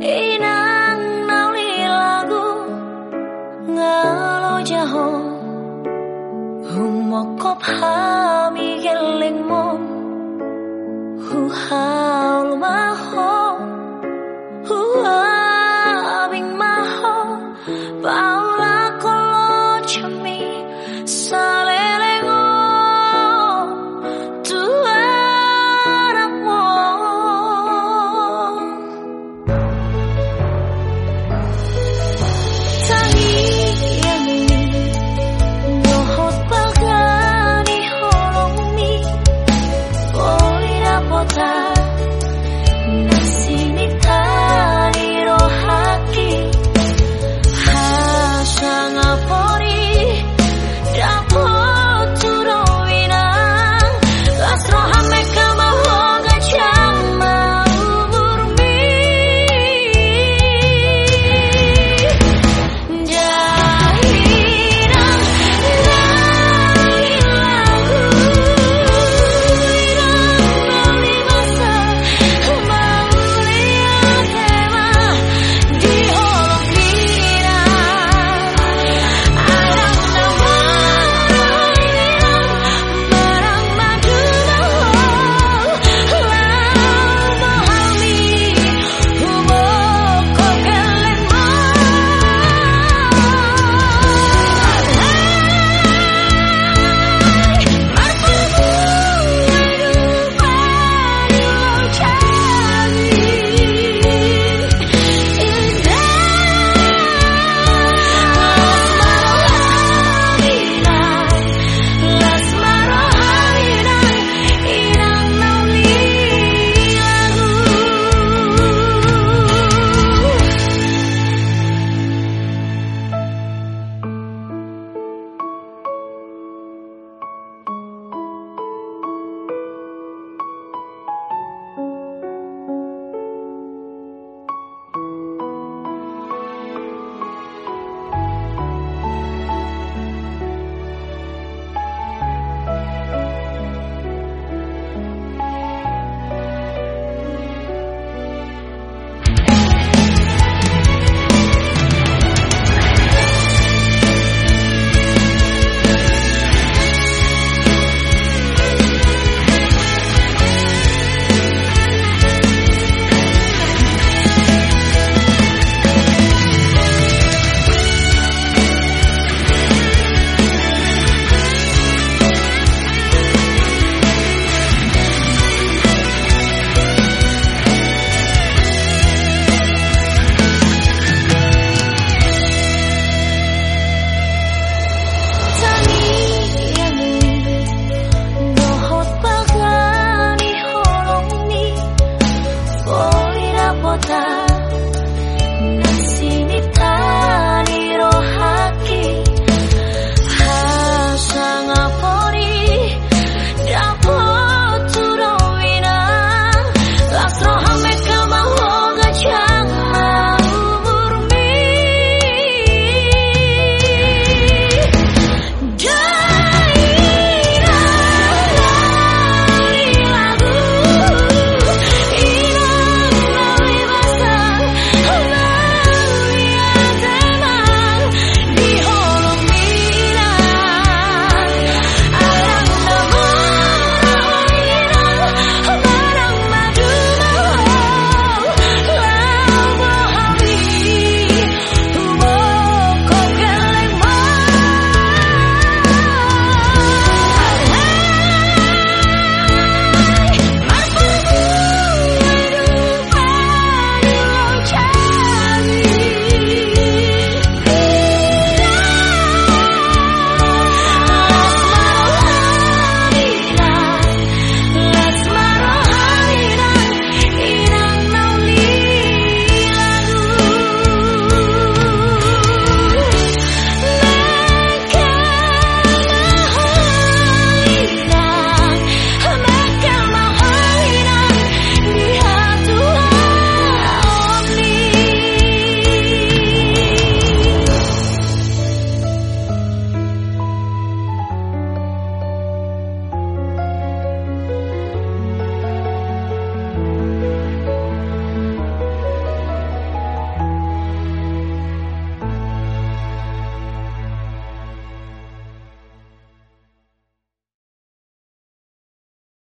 inang nauli lagu ngalo jaho. Humokop hami